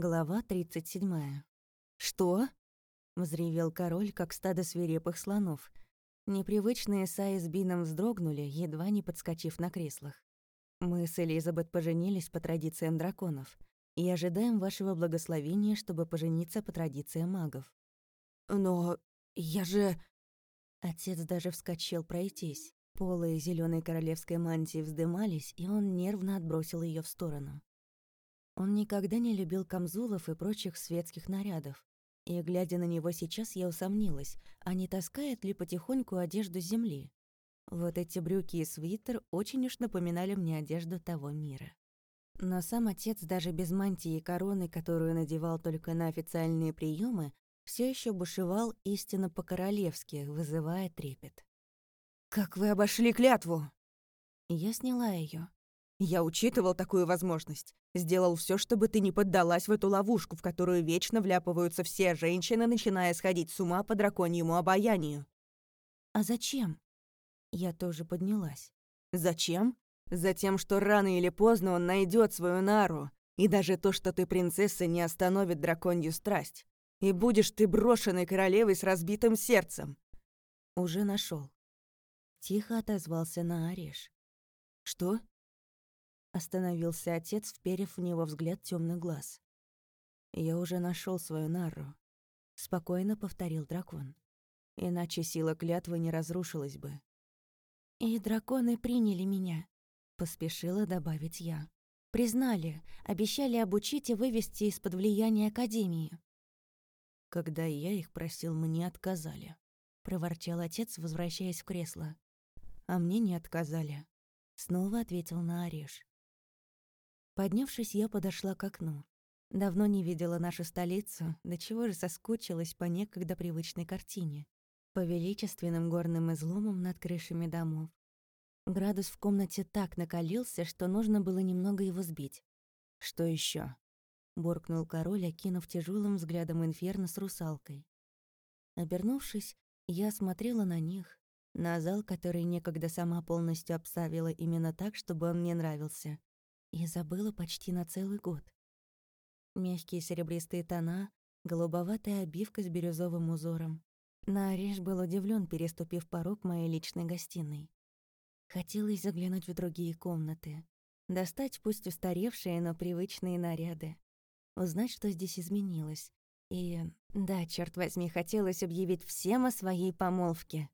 Глава 37. «Что?» — взревел король, как стадо свирепых слонов. Непривычные Саи с Бином вздрогнули, едва не подскочив на креслах. «Мы с Элизабет поженились по традициям драконов и ожидаем вашего благословения, чтобы пожениться по традициям магов». «Но я же...» Отец даже вскочил пройтись. Полы зеленой королевской мантии вздымались, и он нервно отбросил ее в сторону. Он никогда не любил камзулов и прочих светских нарядов. И, глядя на него сейчас, я усомнилась, а не таскает ли потихоньку одежду земли. Вот эти брюки и свитер очень уж напоминали мне одежду того мира. Но сам отец даже без мантии и короны, которую надевал только на официальные приемы, все еще бушевал истинно по-королевски, вызывая трепет. «Как вы обошли клятву?» Я сняла ее. «Я учитывал такую возможность. Сделал все, чтобы ты не поддалась в эту ловушку, в которую вечно вляпываются все женщины, начиная сходить с ума по драконьему обаянию». «А зачем?» Я тоже поднялась. «Зачем? Затем, что рано или поздно он найдет свою нару, и даже то, что ты принцесса, не остановит драконью страсть. И будешь ты брошенной королевой с разбитым сердцем». Уже нашел. Тихо отозвался на Ореш. «Что?» Остановился отец, вперев в него взгляд темных глаз. «Я уже нашел свою нару», — спокойно повторил дракон. «Иначе сила клятвы не разрушилась бы». «И драконы приняли меня», — поспешила добавить я. «Признали, обещали обучить и вывести из-под влияния Академии». «Когда я их просил, мне отказали», — проворчал отец, возвращаясь в кресло. А мне не отказали. Снова ответил на Ореш. Поднявшись, я подошла к окну. Давно не видела нашу столицу, до чего же соскучилась по некогда привычной картине. По величественным горным изломам над крышами домов. Градус в комнате так накалился, что нужно было немного его сбить. «Что еще? буркнул король, окинув тяжелым взглядом инферно с русалкой. Обернувшись, я смотрела на них, на зал, который некогда сама полностью обставила именно так, чтобы он мне нравился, и забыла почти на целый год. Мягкие серебристые тона, голубоватая обивка с бирюзовым узором. Нариш был удивлен, переступив порог моей личной гостиной. Хотелось заглянуть в другие комнаты, достать пусть устаревшие, но привычные наряды, узнать, что здесь изменилось. И, да, черт возьми, хотелось объявить всем о своей помолвке.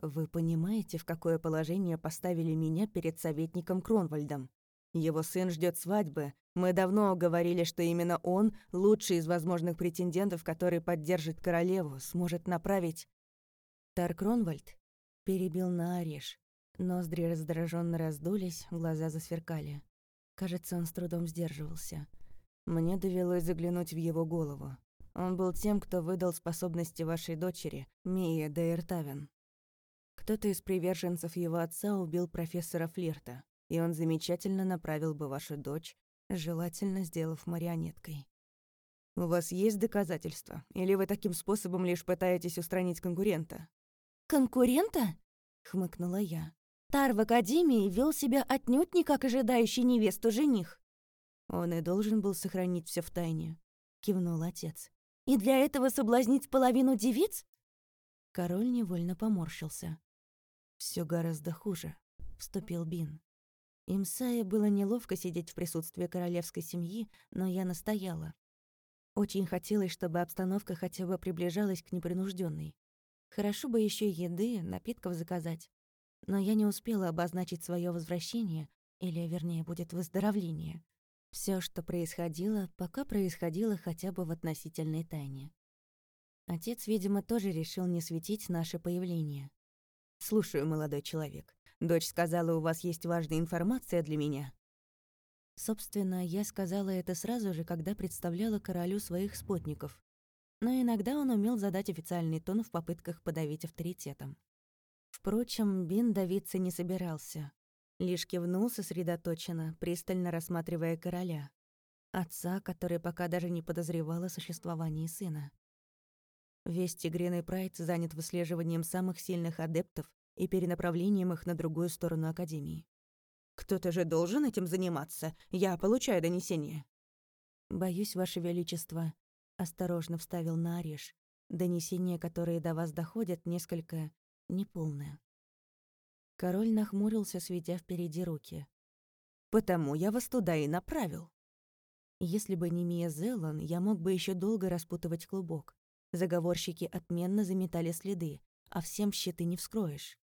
Вы понимаете, в какое положение поставили меня перед советником Кронвальдом? Его сын ждет свадьбы. Мы давно говорили, что именно он, лучший из возможных претендентов, который поддержит королеву, сможет направить... Тар Кронвальд перебил на Ореш. Ноздри раздраженно раздулись, глаза засверкали. Кажется, он с трудом сдерживался. Мне довелось заглянуть в его голову. Он был тем, кто выдал способности вашей дочери, Мии Дейртавен. Кто-то из приверженцев его отца убил профессора Флирта, и он замечательно направил бы вашу дочь, желательно сделав марионеткой. У вас есть доказательства? Или вы таким способом лишь пытаетесь устранить конкурента? Конкурента? хмыкнула я. Тар в академии вел себя отнюдь не как ожидающий невесту жених. Он и должен был сохранить все в тайне, кивнул отец. И для этого соблазнить половину девиц? Король невольно поморщился. Все гораздо хуже», — вступил Бин. Имсае было неловко сидеть в присутствии королевской семьи, но я настояла. Очень хотелось, чтобы обстановка хотя бы приближалась к непринужденной. Хорошо бы еще еды, напитков заказать. Но я не успела обозначить свое возвращение, или, вернее, будет выздоровление. Все, что происходило, пока происходило хотя бы в относительной тайне. Отец, видимо, тоже решил не светить наше появление. «Слушаю, молодой человек. Дочь сказала, у вас есть важная информация для меня». Собственно, я сказала это сразу же, когда представляла королю своих спутников. Но иногда он умел задать официальный тон в попытках подавить авторитетом. Впрочем, Бин давиться не собирался. Лишь кивнул сосредоточенно, пристально рассматривая короля. Отца, который пока даже не подозревал о существовании сына. Весь Тигриный Прайд занят выслеживанием самых сильных адептов и перенаправлением их на другую сторону Академии. «Кто-то же должен этим заниматься. Я получаю донесение». «Боюсь, Ваше Величество», — осторожно вставил на ореш. «Донесения, которые до вас доходят, несколько неполные». Король нахмурился, светя впереди руки. «Потому я вас туда и направил». Если бы не Мия Зеллан, я мог бы еще долго распутывать клубок. Заговорщики отменно заметали следы, а всем щиты не вскроешь.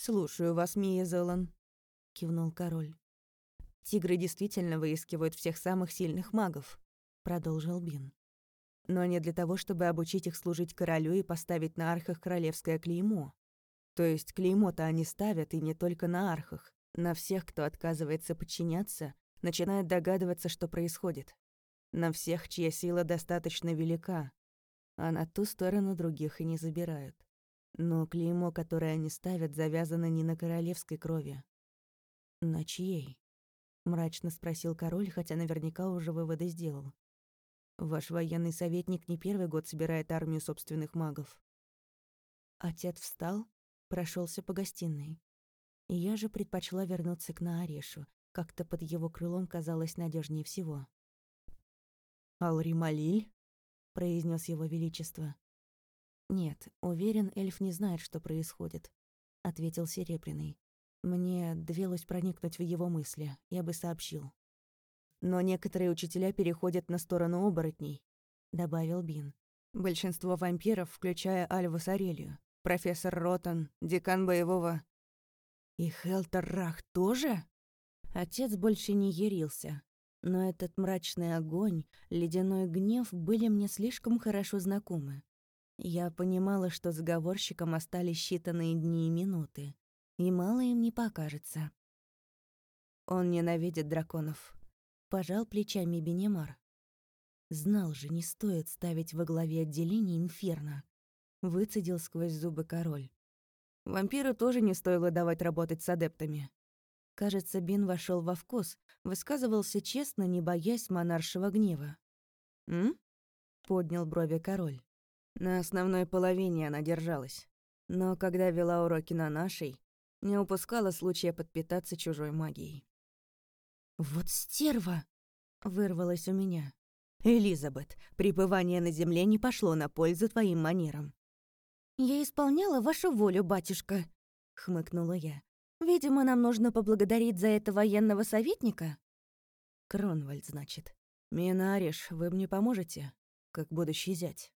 «Слушаю вас, Мия Зеллан», — кивнул король. «Тигры действительно выискивают всех самых сильных магов», — продолжил Бин. «Но не для того, чтобы обучить их служить королю и поставить на архах королевское клеймо. То есть клеймо-то они ставят и не только на архах, на всех, кто отказывается подчиняться начинает догадываться, что происходит. На всех, чья сила достаточно велика, а на ту сторону других и не забирают. Но клеймо, которое они ставят, завязано не на королевской крови. «На чьей?» — мрачно спросил король, хотя наверняка уже выводы сделал. «Ваш военный советник не первый год собирает армию собственных магов». Отец встал, прошелся по гостиной. Я же предпочла вернуться к Наарешу, как-то под его крылом казалось надежнее всего. «Алри Малиль?» — произнес его величество. «Нет, уверен, эльф не знает, что происходит», — ответил Серебряный. «Мне довелось проникнуть в его мысли, я бы сообщил». «Но некоторые учителя переходят на сторону оборотней», — добавил Бин. «Большинство вампиров, включая Альву Сарелью, профессор Ротан, декан боевого...» «И Хелтер Рах тоже?» Отец больше не ярился, но этот мрачный огонь, ледяной гнев были мне слишком хорошо знакомы. Я понимала, что заговорщикам остались считанные дни и минуты, и мало им не покажется. Он ненавидит драконов. Пожал плечами Бенемар. Знал же, не стоит ставить во главе отделения инферно. Выцедил сквозь зубы король. Вампиру тоже не стоило давать работать с адептами. Кажется, Бин вошел во вкус, высказывался честно, не боясь монаршего гнева. «М?» — поднял брови король. На основной половине она держалась. Но когда вела уроки на нашей, не упускала случая подпитаться чужой магией. «Вот стерва!» — вырвалось у меня. «Элизабет, пребывание на земле не пошло на пользу твоим манерам». «Я исполняла вашу волю, батюшка», — хмыкнула я. Видимо, нам нужно поблагодарить за это военного советника. Кронвальд, значит. Минариш, вы мне поможете, как будущий зять.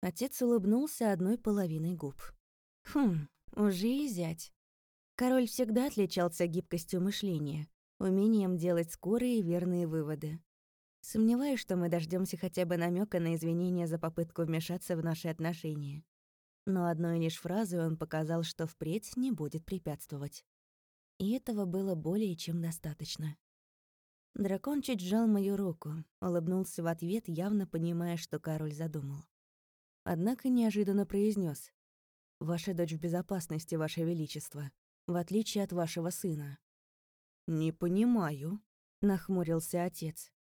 Отец улыбнулся одной половиной губ. Хм, уже и зять. Король всегда отличался гибкостью мышления, умением делать скорые и верные выводы. Сомневаюсь, что мы дождемся хотя бы намека на извинения за попытку вмешаться в наши отношения но одной лишь фразой он показал, что впредь не будет препятствовать. И этого было более чем достаточно. Дракон чуть сжал мою руку, улыбнулся в ответ, явно понимая, что король задумал. Однако неожиданно произнес: «Ваша дочь в безопасности, Ваше Величество, в отличие от вашего сына». «Не понимаю», — нахмурился отец.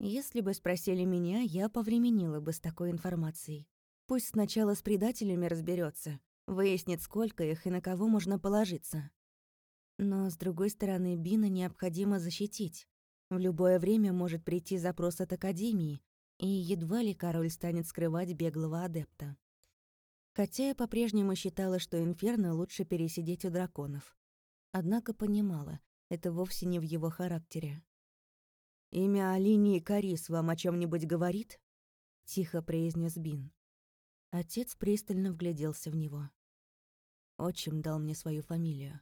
«Если бы спросили меня, я повременила бы с такой информацией. Пусть сначала с предателями разберется, выяснит, сколько их и на кого можно положиться. Но, с другой стороны, Бина необходимо защитить. В любое время может прийти запрос от Академии, и едва ли король станет скрывать беглого адепта. Хотя я по-прежнему считала, что Инферно лучше пересидеть у драконов. Однако понимала, это вовсе не в его характере. «Имя Алинии Карис вам о чем нибудь говорит?» — тихо произнес Бин. Отец пристально вгляделся в него. Отчим дал мне свою фамилию.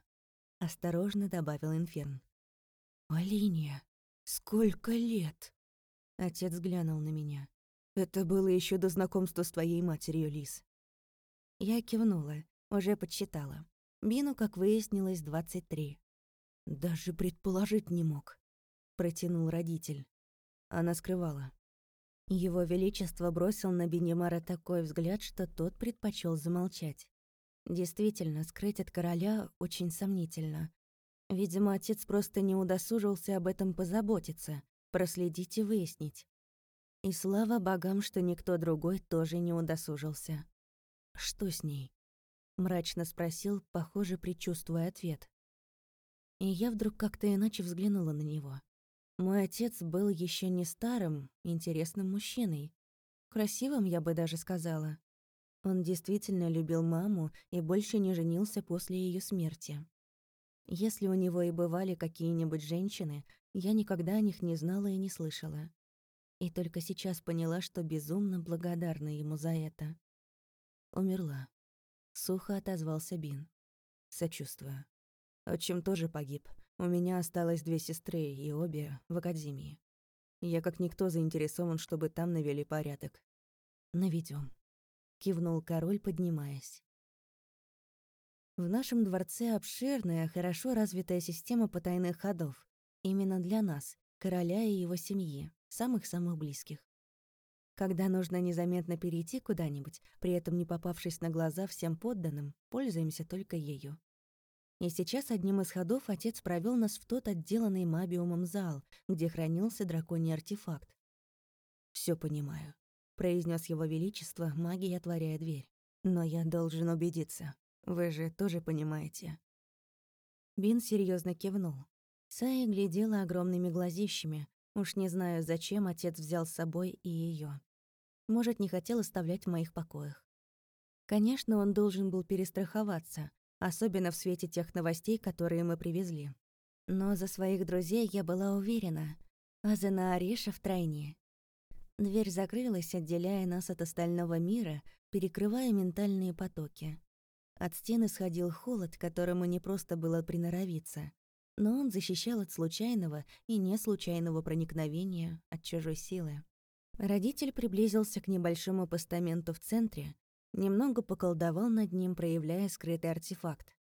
Осторожно добавил Инферн. «Алиния, сколько лет?» Отец глянул на меня. «Это было еще до знакомства с твоей матерью, Лис». Я кивнула, уже подсчитала. Бину, как выяснилось, двадцать три. «Даже предположить не мог», — протянул родитель. Она скрывала. Его Величество бросил на Бенемара такой взгляд, что тот предпочел замолчать. Действительно, скрыть от короля очень сомнительно. Видимо, отец просто не удосужился об этом позаботиться, проследить и выяснить. И слава богам, что никто другой тоже не удосужился. «Что с ней?» — мрачно спросил, похоже, предчувствуя ответ. И я вдруг как-то иначе взглянула на него. Мой отец был еще не старым, интересным мужчиной. Красивым, я бы даже сказала. Он действительно любил маму и больше не женился после ее смерти. Если у него и бывали какие-нибудь женщины, я никогда о них не знала и не слышала. И только сейчас поняла, что безумно благодарна ему за это. Умерла. Сухо отозвался Бин. Сочувствую. Отчим тоже погиб. У меня осталось две сестры, и обе в академии. Я как никто заинтересован, чтобы там навели порядок. Наведем. кивнул король, поднимаясь. В нашем дворце обширная, хорошо развитая система потайных ходов. Именно для нас, короля и его семьи, самых-самых близких. Когда нужно незаметно перейти куда-нибудь, при этом не попавшись на глаза всем подданным, пользуемся только ею. И сейчас одним из ходов отец провел нас в тот отделанный мабиумом зал, где хранился драконий артефакт. Все понимаю», — произнес его величество, магией отворяя дверь. «Но я должен убедиться. Вы же тоже понимаете». Бин серьезно кивнул. Сая глядела огромными глазищами. Уж не знаю, зачем отец взял с собой и ее. Может, не хотел оставлять в моих покоях. Конечно, он должен был перестраховаться, особенно в свете тех новостей, которые мы привезли. Но за своих друзей я была уверена, а за Наареша втройне. Дверь закрылась, отделяя нас от остального мира, перекрывая ментальные потоки. От стены сходил холод, которому не просто было приноровиться. Но он защищал от случайного и неслучайного проникновения от чужой силы. Родитель приблизился к небольшому постаменту в центре, Немного поколдовал над ним, проявляя скрытый артефакт.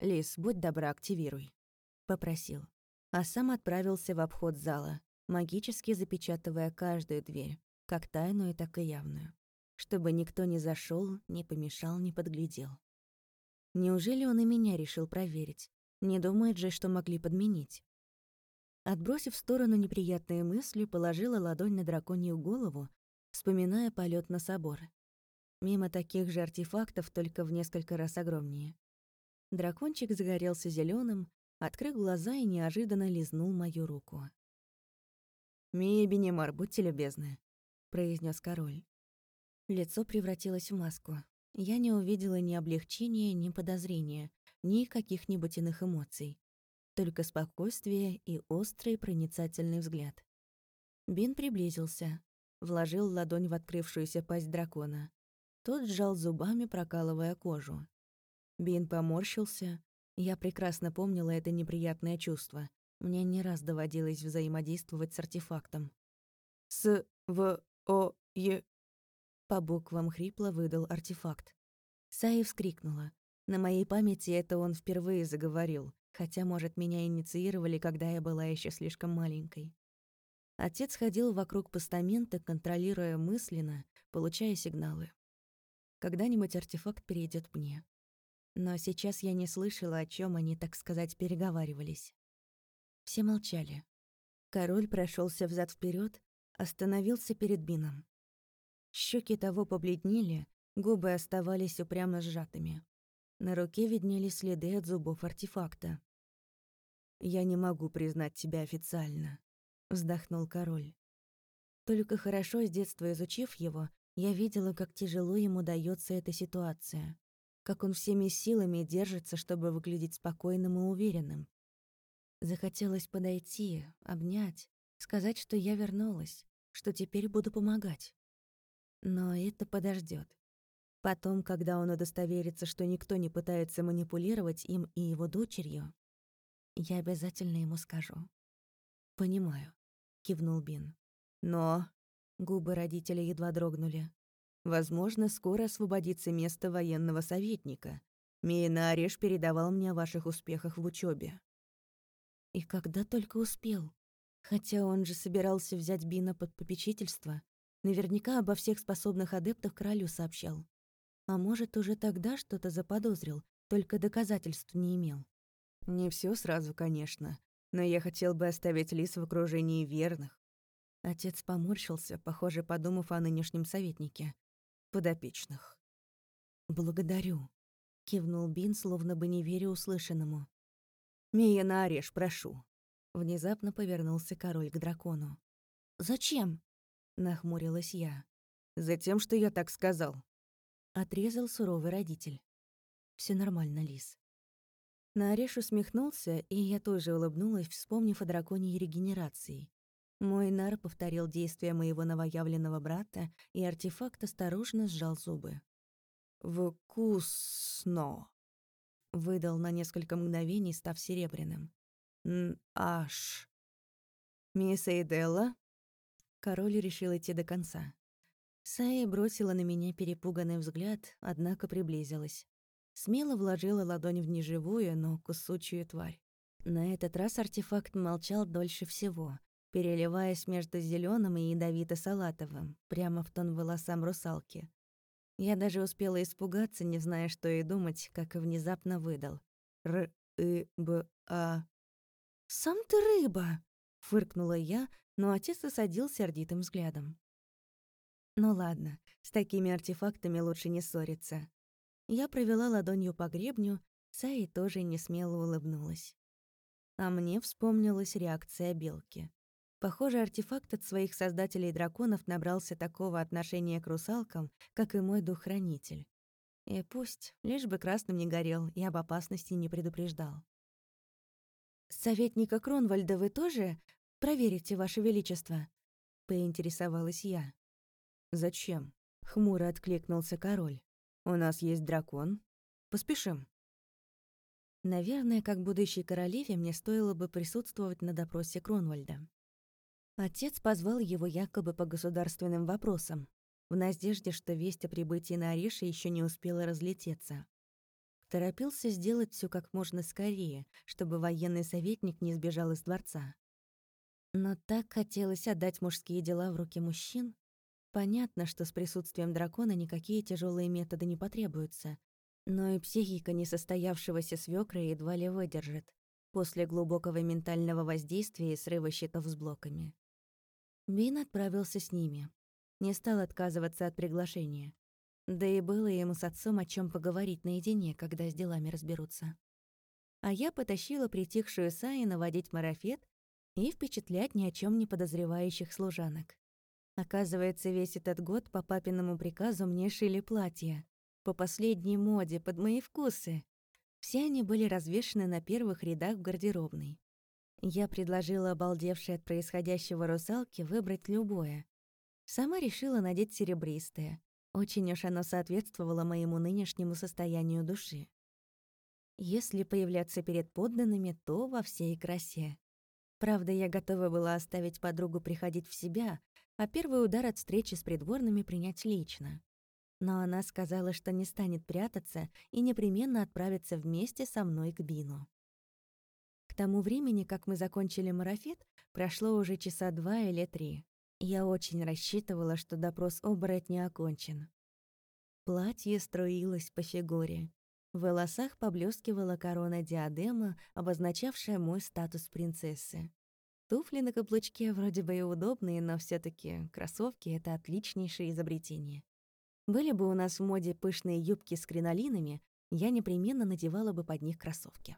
«Лис, будь добра, активируй», — попросил. А сам отправился в обход зала, магически запечатывая каждую дверь, как тайную, так и явную, чтобы никто не зашел, не помешал, не подглядел. Неужели он и меня решил проверить? Не думает же, что могли подменить. Отбросив в сторону неприятные мысли, положила ладонь на драконью голову, вспоминая полет на собор. Мимо таких же артефактов, только в несколько раз огромнее. Дракончик загорелся зеленым, открыл глаза и неожиданно лизнул мою руку. «Мия Бенемар, будьте любезны», — произнес король. Лицо превратилось в маску. Я не увидела ни облегчения, ни подозрения, ни каких-нибудь иных эмоций. Только спокойствие и острый проницательный взгляд. Бин приблизился, вложил ладонь в открывшуюся пасть дракона. Тот сжал зубами, прокалывая кожу. Бин поморщился. Я прекрасно помнила это неприятное чувство. Мне не раз доводилось взаимодействовать с артефактом. «С, В, О, Е...» По буквам хрипло выдал артефакт. Саи вскрикнула. На моей памяти это он впервые заговорил, хотя, может, меня инициировали, когда я была еще слишком маленькой. Отец ходил вокруг постамента, контролируя мысленно, получая сигналы. Когда-нибудь артефакт перейдет мне. Но сейчас я не слышала, о чем они, так сказать, переговаривались. Все молчали. Король прошелся взад вперед, остановился перед Бином. Щеки того побледнели, губы оставались упрямо сжатыми. На руке виднелись следы от зубов артефакта. «Я не могу признать тебя официально», — вздохнул король. Только хорошо с детства изучив его, я видела, как тяжело ему дается эта ситуация, как он всеми силами держится, чтобы выглядеть спокойным и уверенным. Захотелось подойти, обнять, сказать, что я вернулась, что теперь буду помогать. Но это подождет. Потом, когда он удостоверится, что никто не пытается манипулировать им и его дочерью, я обязательно ему скажу. «Понимаю», — кивнул Бин. «Но...» Губы родителя едва дрогнули. «Возможно, скоро освободится место военного советника. Миена Ореш передавал мне о ваших успехах в учебе. И когда только успел. Хотя он же собирался взять Бина под попечительство. Наверняка обо всех способных адептах королю сообщал. А может, уже тогда что-то заподозрил, только доказательств не имел. Не все сразу, конечно, но я хотел бы оставить Лис в окружении верных, Отец поморщился, похоже, подумав о нынешнем советнике. Подопечных. «Благодарю», — кивнул Бин, словно бы не веря услышанному. «Мия на ореш, прошу». Внезапно повернулся король к дракону. «Зачем?» — нахмурилась я. «Затем, что я так сказал», — отрезал суровый родитель. Все нормально, Лис». Нареш усмехнулся, и я тоже улыбнулась, вспомнив о драконьей регенерации. Мой нар повторил действия моего новоявленного брата, и артефакт осторожно сжал зубы. «Вкусно!» — выдал на несколько мгновений, став серебряным. «Аш!» «Мисс Эйделла?» Король решил идти до конца. Саи бросила на меня перепуганный взгляд, однако приблизилась. Смело вложила ладонь в неживую, но кусучую тварь. На этот раз артефакт молчал дольше всего, переливаясь между зеленым и ядовито-салатовым, прямо в тон волосам русалки. Я даже успела испугаться, не зная, что и думать, как и внезапно выдал. «Р-и-б-а...» «Сам ты рыба!» — фыркнула я, но отец осадил сердитым взглядом. «Ну ладно, с такими артефактами лучше не ссориться. Я провела ладонью по гребню, Саи тоже не смело улыбнулась. А мне вспомнилась реакция белки. Похоже, артефакт от своих создателей драконов набрался такого отношения к русалкам, как и мой дух-хранитель. И пусть, лишь бы красным не горел и об опасности не предупреждал. «Советника Кронвальда вы тоже проверите, Ваше Величество?» — поинтересовалась я. «Зачем?» — хмуро откликнулся король. У нас есть дракон. Поспешим. Наверное, как будущей королеве мне стоило бы присутствовать на допросе Кронвальда. Отец позвал его якобы по государственным вопросам, в надежде, что весть о прибытии на Ореши еще не успела разлететься. Торопился сделать все как можно скорее, чтобы военный советник не сбежал из дворца. Но так хотелось отдать мужские дела в руки мужчин, Понятно, что с присутствием дракона никакие тяжелые методы не потребуются, но и психика несостоявшегося свекра едва ли выдержит после глубокого ментального воздействия и срыва щитов с блоками. Бин отправился с ними. Не стал отказываться от приглашения. Да и было ему с отцом о чем поговорить наедине, когда с делами разберутся. А я потащила притихшую Саи наводить марафет и впечатлять ни о чем не подозревающих служанок. Оказывается, весь этот год по папиному приказу мне шили платья. По последней моде, под мои вкусы. Все они были развешаны на первых рядах в гардеробной. Я предложила обалдевшей от происходящего русалке выбрать любое. Сама решила надеть серебристое. Очень уж оно соответствовало моему нынешнему состоянию души. Если появляться перед подданными, то во всей красе. Правда, я готова была оставить подругу приходить в себя, а первый удар от встречи с придворными принять лично. Но она сказала, что не станет прятаться и непременно отправится вместе со мной к Бину. К тому времени, как мы закончили марафет, прошло уже часа два или три. Я очень рассчитывала, что допрос оборотня окончен. Платье струилось по фигуре. В волосах поблескивала корона диадема, обозначавшая мой статус принцессы. Туфли на каблучке вроде бы и удобные, но все таки кроссовки — это отличнейшее изобретение. Были бы у нас в моде пышные юбки с кринолинами, я непременно надевала бы под них кроссовки.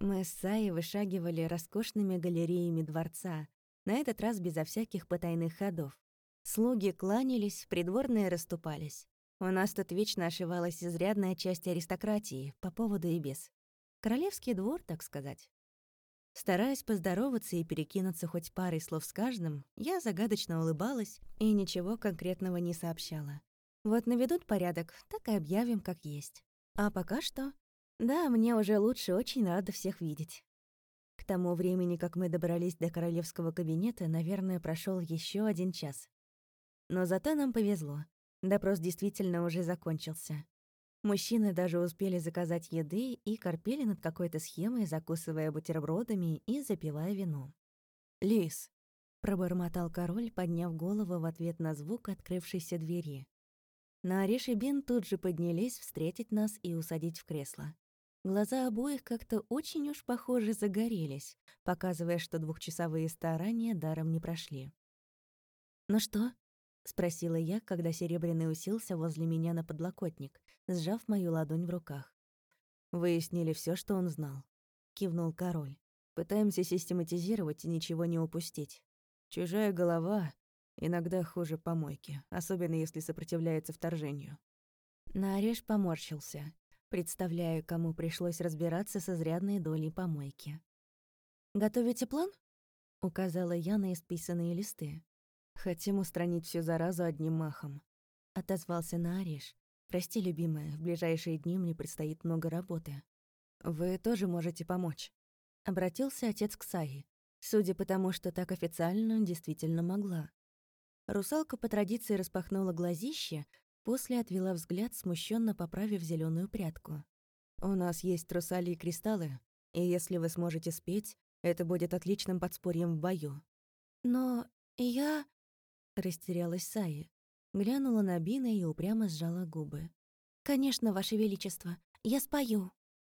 Мы с Саей вышагивали роскошными галереями дворца, на этот раз безо всяких потайных ходов. Слуги кланялись, придворные расступались. У нас тут вечно ошивалась изрядная часть аристократии, по поводу и без. Королевский двор, так сказать. Стараясь поздороваться и перекинуться хоть парой слов с каждым, я загадочно улыбалась и ничего конкретного не сообщала. Вот наведут порядок, так и объявим, как есть. А пока что... Да, мне уже лучше, очень рада всех видеть. К тому времени, как мы добрались до королевского кабинета, наверное, прошел еще один час. Но зато нам повезло. Допрос действительно уже закончился. Мужчины даже успели заказать еды и корпели над какой-то схемой, закусывая бутербродами и запивая вино. «Лис», — пробормотал король, подняв голову в ответ на звук открывшейся двери. Нариш и Бин тут же поднялись встретить нас и усадить в кресло. Глаза обоих как-то очень уж похоже загорелись, показывая, что двухчасовые старания даром не прошли. «Ну что?» — спросила я, когда Серебряный уселся возле меня на подлокотник, сжав мою ладонь в руках. «Выяснили все, что он знал», — кивнул король. Пытаемся систематизировать и ничего не упустить. Чужая голова иногда хуже помойки, особенно если сопротивляется вторжению. Нарежь поморщился, представляя, кому пришлось разбираться с изрядной долей помойки. «Готовите план?» — указала я на исписанные листы. «Хотим устранить всю заразу одним махом», — отозвался Нариш. «Прости, любимая, в ближайшие дни мне предстоит много работы. Вы тоже можете помочь». Обратился отец к Саи. Судя по тому, что так официально, действительно могла. Русалка по традиции распахнула глазище, после отвела взгляд, смущенно поправив зеленую прядку. «У нас есть трусали и кристаллы, и если вы сможете спеть, это будет отличным подспорьем в бою». «Но я...» — растерялась Саи. Глянула на Бина и упрямо сжала губы. «Конечно, Ваше Величество, я спою».